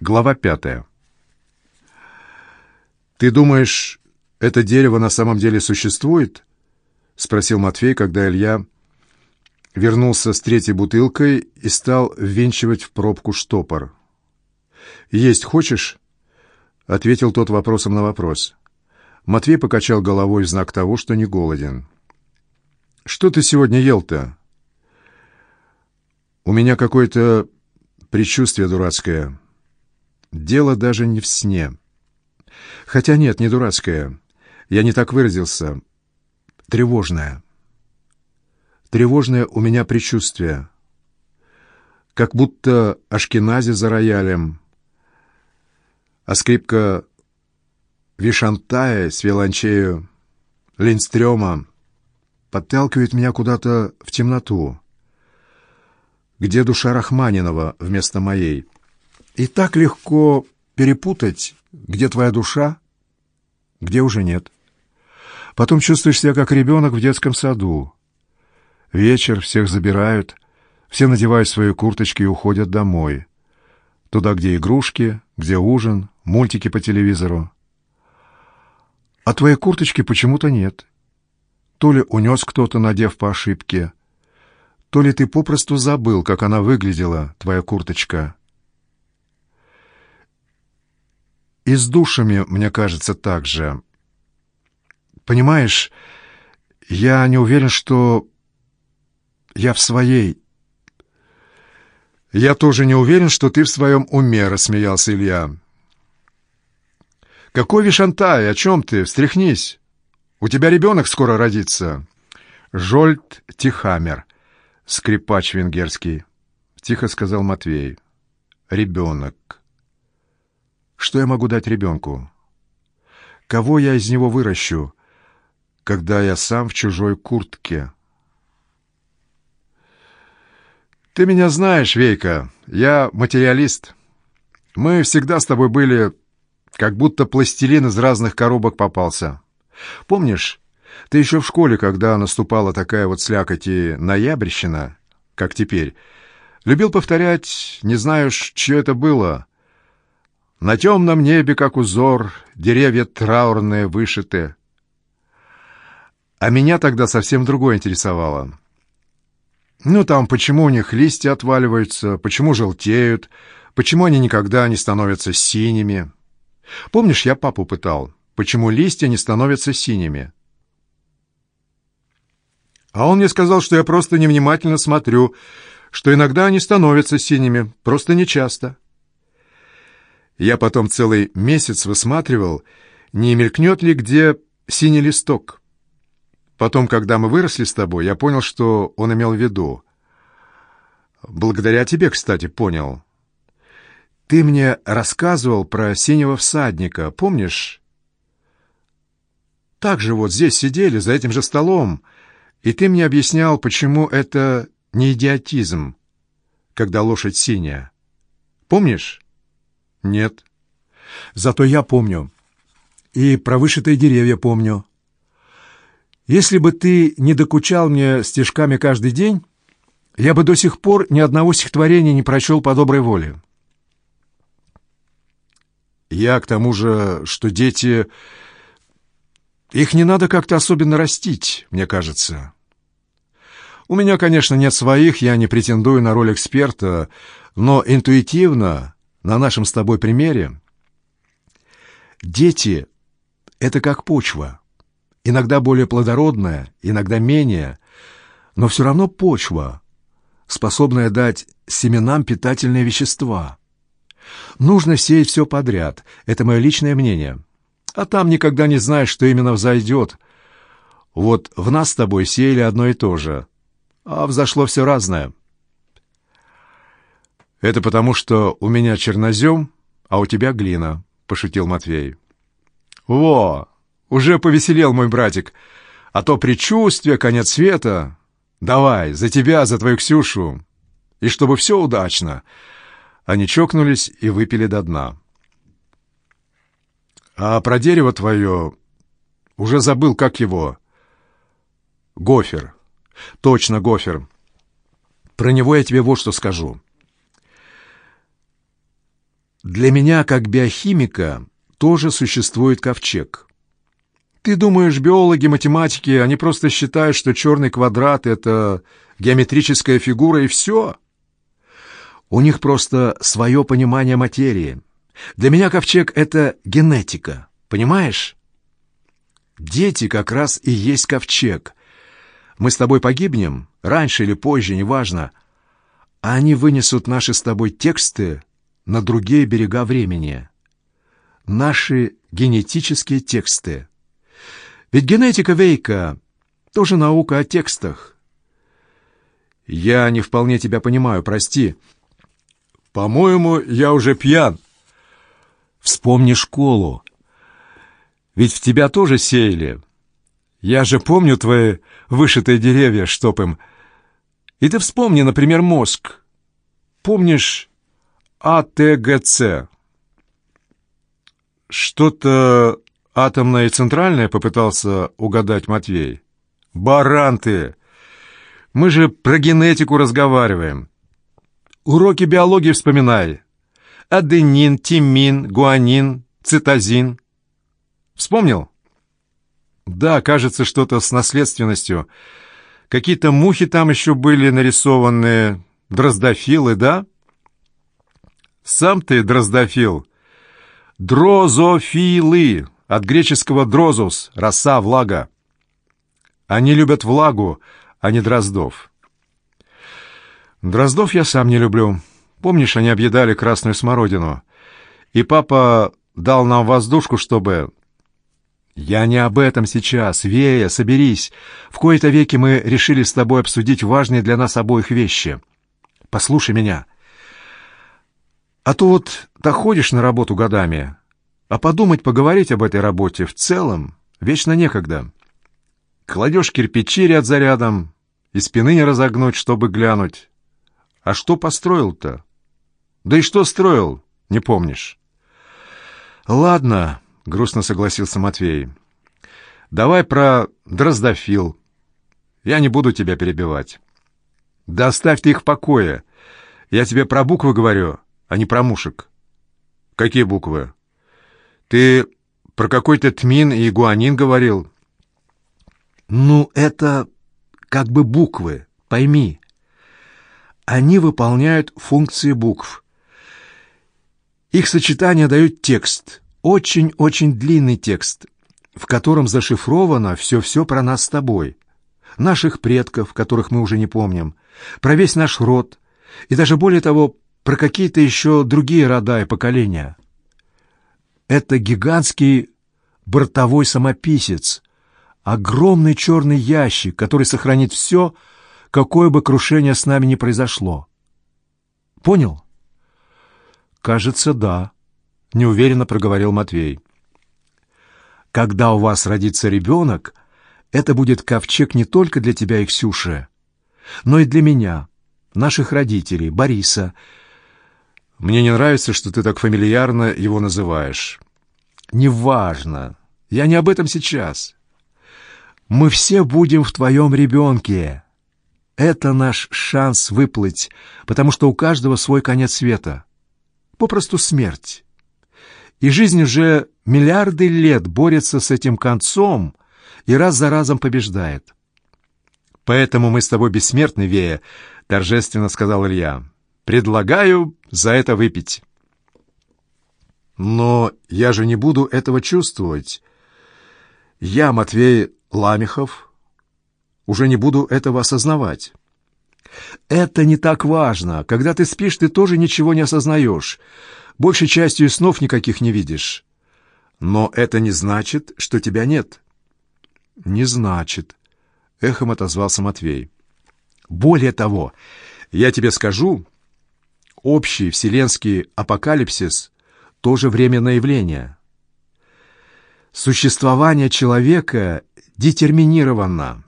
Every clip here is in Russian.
Глава пятая. «Ты думаешь, это дерево на самом деле существует?» — спросил Матвей, когда Илья вернулся с третьей бутылкой и стал ввинчивать в пробку штопор. «Есть хочешь?» — ответил тот вопросом на вопрос. Матвей покачал головой в знак того, что не голоден. «Что ты сегодня ел-то?» «У меня какое-то предчувствие дурацкое. Дело даже не в сне. Хотя нет, не дурацкое. Я не так выразился. Тревожное. Тревожное у меня предчувствие. Как будто Ашкенази за роялем, а скрипка Вишантая с виолончею Линдстрёма подталкивает меня куда-то в темноту, где душа Рахманинова вместо моей. И так легко перепутать, где твоя душа, где уже нет. Потом чувствуешь себя как ребенок в детском саду. Вечер, всех забирают, все надевают свои курточки и уходят домой. Туда, где игрушки, где ужин, мультики по телевизору. А твоей курточки почему-то нет. То ли унес кто-то, надев по ошибке, то ли ты попросту забыл, как она выглядела, твоя курточка. И с душами, мне кажется, так же. Понимаешь, я не уверен, что я в своей. Я тоже не уверен, что ты в своем уме, рассмеялся Илья. Какой вишантай, о чем ты? Встряхнись. У тебя ребенок скоро родится. Жольт Тихамер, скрипач венгерский, тихо сказал Матвей. Ребенок. Что я могу дать ребенку? Кого я из него выращу, когда я сам в чужой куртке? Ты меня знаешь, Вейка, я материалист. Мы всегда с тобой были как будто пластилин из разных коробок попался. Помнишь, ты еще в школе, когда наступала такая вот слякоть и ноябрьщина, как теперь, любил повторять, не знаешь, что это было. На темном небе, как узор, деревья траурные вышиты. А меня тогда совсем другое интересовало. Ну, там, почему у них листья отваливаются, почему желтеют, почему они никогда не становятся синими. Помнишь, я папу пытал, почему листья не становятся синими? А он мне сказал, что я просто невнимательно смотрю, что иногда они становятся синими, просто нечасто. Я потом целый месяц высматривал, не мелькнет ли где синий листок. Потом, когда мы выросли с тобой, я понял, что он имел в виду. Благодаря тебе, кстати, понял. Ты мне рассказывал про синего всадника, помнишь? Так же вот здесь сидели, за этим же столом, и ты мне объяснял, почему это не идиотизм, когда лошадь синяя. Помнишь? Нет. Зато я помню. И про вышитые деревья помню. Если бы ты не докучал мне стишками каждый день, я бы до сих пор ни одного стихотворения не прочел по доброй воле. Я к тому же, что дети... Их не надо как-то особенно растить, мне кажется. У меня, конечно, нет своих, я не претендую на роль эксперта, но интуитивно, на нашем с тобой примере, дети — это как почва, иногда более плодородная, иногда менее, но все равно почва, способная дать семенам питательные вещества — Нужно сеять все подряд. Это мое личное мнение. А там никогда не знаешь, что именно взойдет. Вот в нас с тобой сеяли одно и то же. А взошло все разное. «Это потому, что у меня чернозем, а у тебя глина», — пошутил Матвей. «Во! Уже повеселел мой братик. А то предчувствие, конец света. Давай, за тебя, за твою Ксюшу. И чтобы все удачно». Они чокнулись и выпили до дна. «А про дерево твое уже забыл, как его?» «Гофер. Точно, Гофер. Про него я тебе вот что скажу. Для меня, как биохимика, тоже существует ковчег. Ты думаешь, биологи, математики, они просто считают, что черный квадрат — это геометрическая фигура и все? У них просто свое понимание материи. Для меня ковчег — это генетика, понимаешь? Дети как раз и есть ковчег. Мы с тобой погибнем, раньше или позже, неважно. А они вынесут наши с тобой тексты на другие берега времени. Наши генетические тексты. Ведь генетика Вейка тоже наука о текстах. Я не вполне тебя понимаю, прости. По-моему, я уже пьян. Вспомни школу. Ведь в тебя тоже сеяли. Я же помню твои вышитые деревья, чтоб им... И ты вспомни, например, мозг. Помнишь АТГЦ? Что-то атомное и центральное попытался угадать Матвей. Баран ты! Мы же про генетику разговариваем. Уроки биологии вспоминай. Аденин, тимин, гуанин, цитозин. Вспомнил? Да, кажется, что-то с наследственностью. Какие-то мухи там еще были нарисованы, дроздофилы, да? Сам ты дроздофил. Дрозофилы, от греческого дрозус, роса, влага. Они любят влагу, а не дроздов. Дроздов я сам не люблю. Помнишь, они объедали красную смородину? И папа дал нам воздушку, чтобы... «Я не об этом сейчас. Вея, соберись. В кои-то веки мы решили с тобой обсудить важные для нас обоих вещи. Послушай меня. А то вот доходишь на работу годами, а подумать, поговорить об этой работе в целом вечно некогда. Кладешь кирпичи ряд за рядом, и спины не разогнуть, чтобы глянуть. А что построил-то? Да и что строил, не помнишь?» «Ладно», — грустно согласился Матвей. «Давай про дроздофил. Я не буду тебя перебивать. Да оставь ты их в покое. Я тебе про буквы говорю, а не про мушек». «Какие буквы?» «Ты про какой-то тмин и гуанин говорил». «Ну, это как бы буквы, пойми. Они выполняют функции букв. Их сочетания дают текст» очень-очень длинный текст, в котором зашифровано все-все про нас с тобой, наших предков, которых мы уже не помним, про весь наш род и даже более того, про какие-то еще другие рода и поколения. Это гигантский бортовой самописец, огромный черный ящик, который сохранит все, какое бы крушение с нами ни произошло. Понял? Кажется, да. — неуверенно проговорил Матвей. «Когда у вас родится ребенок, это будет ковчег не только для тебя и Ксюши, но и для меня, наших родителей, Бориса. Мне не нравится, что ты так фамильярно его называешь. Неважно, я не об этом сейчас. Мы все будем в твоем ребенке. Это наш шанс выплыть, потому что у каждого свой конец света. Попросту смерть. И жизнь уже миллиарды лет борется с этим концом и раз за разом побеждает. «Поэтому мы с тобой бессмертны, Вея», — торжественно сказал Илья. «Предлагаю за это выпить». «Но я же не буду этого чувствовать. Я, Матвей Ламехов, уже не буду этого осознавать». «Это не так важно. Когда ты спишь, ты тоже ничего не осознаешь. Большей частью снов никаких не видишь. Но это не значит, что тебя нет. Не значит, эхом отозвался Матвей. Более того, я тебе скажу, общий вселенский апокалипсис тоже временное явление. Существование человека детерминировано.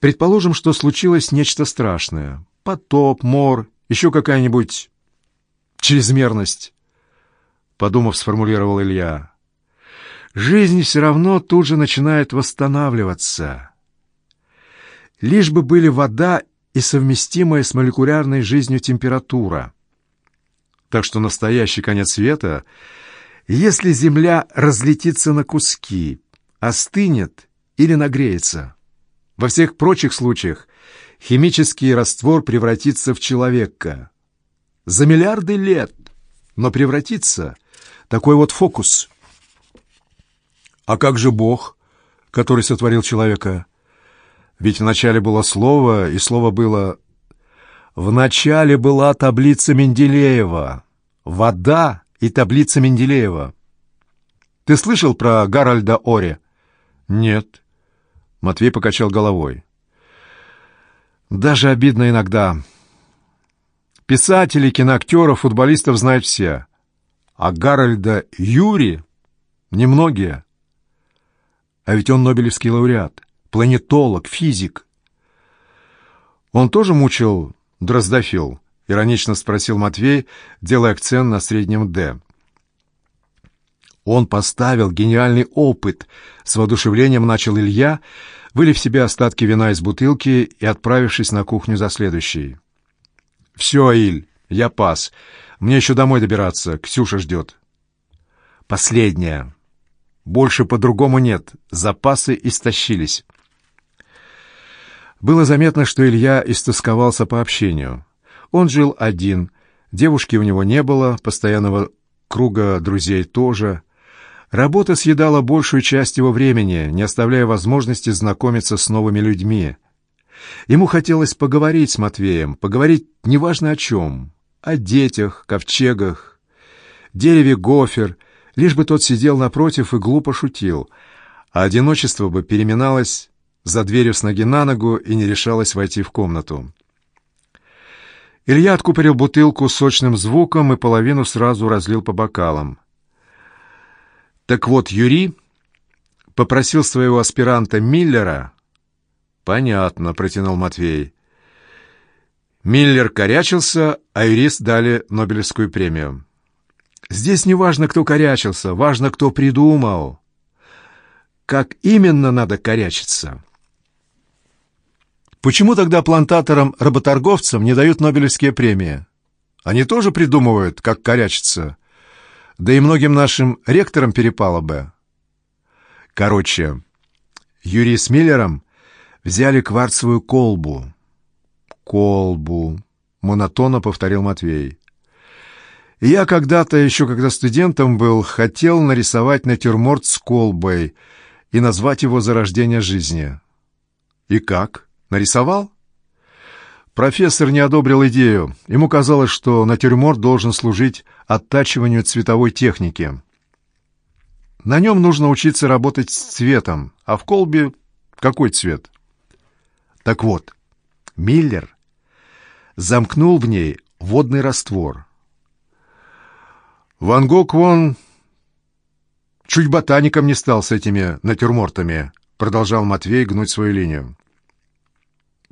Предположим, что случилось нечто страшное. Потоп, мор, еще какая-нибудь чрезмерность подумав, сформулировал Илья. Жизнь все равно тут же начинает восстанавливаться. Лишь бы были вода и совместимая с молекулярной жизнью температура. Так что настоящий конец света, если Земля разлетится на куски, остынет или нагреется. Во всех прочих случаях химический раствор превратится в человека. За миллиарды лет, но превратится такой вот фокус. А как же Бог, который сотворил человека? Ведь вначале было слово, и слово было Вначале была таблица Менделеева. Вода и таблица Менделеева. Ты слышал про Гарольда Оре? Нет. Матвей покачал головой. Даже обидно иногда. Писателей, киноактеров, футболистов знают все. А Гарольда Юри немногие. А ведь он Нобелевский лауреат, планетолог, физик. Он тоже мучил «Дроздофил», — иронично спросил Матвей, делая акцент на среднем «Д». Он поставил гениальный опыт. С воодушевлением начал Илья, вылив себе остатки вина из бутылки и отправившись на кухню за следующей. «Все, Иль, я пас. Мне еще домой добираться. Ксюша ждет». «Последняя. Больше по-другому нет. Запасы истощились». Было заметно, что Илья истосковался по общению. Он жил один, девушки у него не было, постоянного круга друзей тоже. Работа съедала большую часть его времени, не оставляя возможности знакомиться с новыми людьми. Ему хотелось поговорить с Матвеем, поговорить неважно о чем, о детях, ковчегах, дереве гофер, лишь бы тот сидел напротив и глупо шутил, а одиночество бы переминалось за дверью с ноги на ногу и не решалась войти в комнату. Илья откупорил бутылку сочным звуком и половину сразу разлил по бокалам. Так вот, Юрий попросил своего аспиранта Миллера... «Понятно», — протянул Матвей. Миллер корячился, а юрист дали Нобелевскую премию. «Здесь не важно, кто корячился, важно, кто придумал. Как именно надо корячиться?» Почему тогда плантаторам-работорговцам не дают Нобелевские премии? Они тоже придумывают, как корячиться. Да и многим нашим ректорам перепало бы. Короче, Юрий с Миллером взяли кварцевую колбу. «Колбу», — монотонно повторил Матвей. «Я когда-то, еще когда студентом был, хотел нарисовать натюрморт с колбой и назвать его «Зарождение жизни». И как?» Нарисовал? Профессор не одобрил идею. Ему казалось, что натюрморт должен служить оттачиванию цветовой техники. На нем нужно учиться работать с цветом, а в колбе какой цвет? Так вот, Миллер замкнул в ней водный раствор. Ван Гог вон чуть ботаником не стал с этими натюрмортами, продолжал Матвей гнуть свою линию.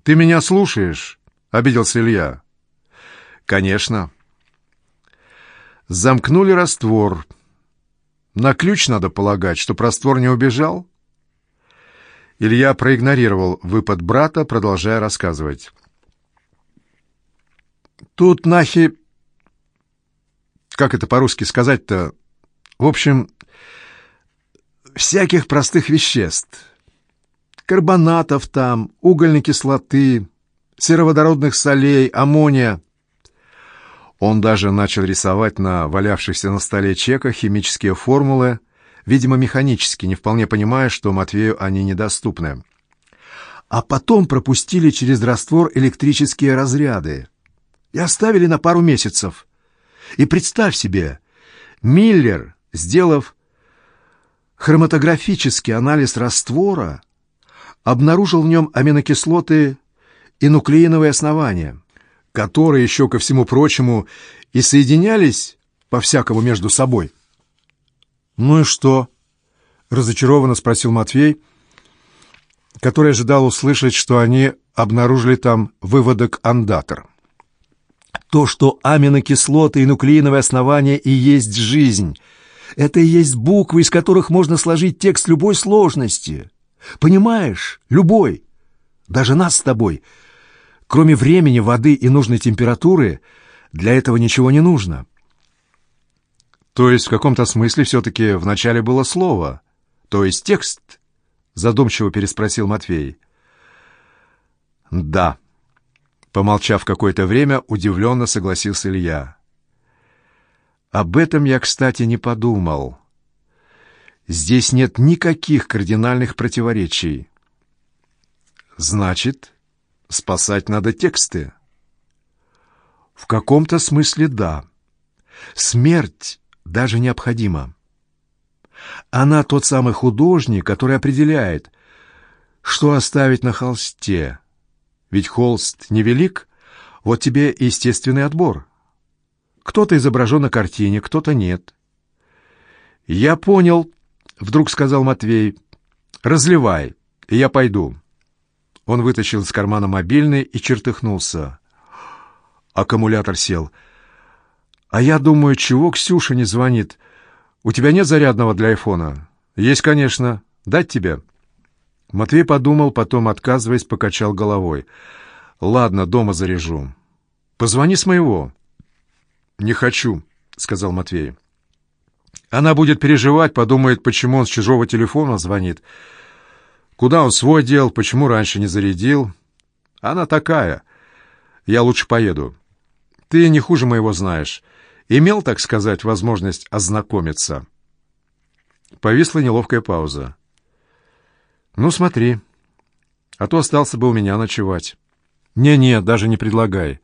«Ты меня слушаешь?» — обиделся Илья. «Конечно». Замкнули раствор. На ключ надо полагать, что раствор не убежал. Илья проигнорировал выпад брата, продолжая рассказывать. Тут нахи... Как это по-русски сказать-то? В общем, всяких простых веществ карбонатов там, угольной кислоты, сероводородных солей, аммония. Он даже начал рисовать на валявшихся на столе чеках химические формулы, видимо, механически, не вполне понимая, что Матвею они недоступны. А потом пропустили через раствор электрические разряды и оставили на пару месяцев. И представь себе, Миллер, сделав хроматографический анализ раствора, обнаружил в нем аминокислоты и нуклеиновые основания, которые еще ко всему прочему и соединялись по-всякому между собой. «Ну и что?» — разочарованно спросил Матвей, который ожидал услышать, что они обнаружили там выводок андатор. «То, что аминокислоты и нуклеиновые основания и есть жизнь, это и есть буквы, из которых можно сложить текст любой сложности». Понимаешь, любой, даже нас с тобой. Кроме времени, воды и нужной температуры, для этого ничего не нужно. То есть в каком-то смысле все-таки вначале было слово, то есть текст? Задумчиво переспросил Матвей. Да. Помолчав какое-то время, удивленно согласился Илья. Об этом я, кстати, не подумал. Здесь нет никаких кардинальных противоречий. Значит, спасать надо тексты. В каком-то смысле да. Смерть даже необходима. Она тот самый художник, который определяет, что оставить на холсте. Ведь холст невелик, вот тебе естественный отбор. Кто-то изображен на картине, кто-то нет. «Я понял», — вдруг сказал Матвей. «Разливай, и я пойду». Он вытащил из кармана мобильный и чертыхнулся. Аккумулятор сел. «А я думаю, чего Ксюша не звонит? У тебя нет зарядного для айфона?» «Есть, конечно. Дать тебе?» Матвей подумал, потом, отказываясь, покачал головой. «Ладно, дома заряжу. Позвони с моего». «Не хочу», — сказал Матвей. «Она будет переживать, подумает, почему он с чужого телефона звонит. Куда он свой дел, почему раньше не зарядил. Она такая. Я лучше поеду. Ты не хуже моего знаешь. Имел, так сказать, возможность ознакомиться». Повисла неловкая пауза. «Ну, смотри, а то остался бы у меня ночевать». «Не-не, даже не предлагай».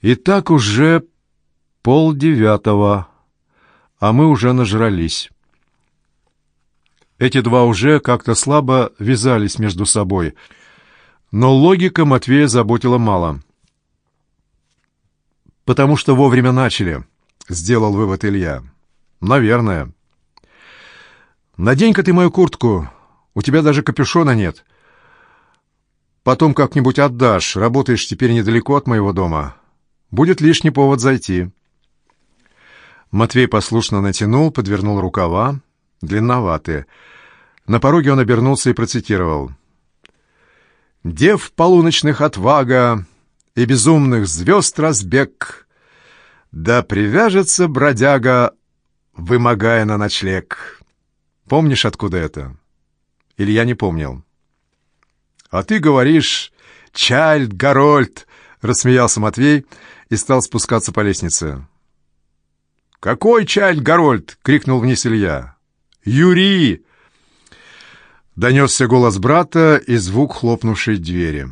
«И так уже полдевятого, а мы уже нажрались». Эти два уже как-то слабо вязались между собой, но логика Матвея заботила мало. «Потому что вовремя начали», — сделал вывод Илья. «Наверное». «Надень-ка ты мою куртку», у тебя даже капюшона нет. Потом как-нибудь отдашь. Работаешь теперь недалеко от моего дома. Будет лишний повод зайти». Матвей послушно натянул, подвернул рукава, длинноватые. На пороге он обернулся и процитировал. «Дев полуночных отвага и безумных звезд разбег, да привяжется бродяга, вымогая на ночлег». Помнишь, откуда это?» Илья не помнил. «А ты говоришь, Чайльд Гарольд!» — рассмеялся Матвей и стал спускаться по лестнице. «Какой Чайльд Гарольд?» — крикнул вниз Илья. «Юрий!» Донесся голос брата и звук хлопнувшей двери.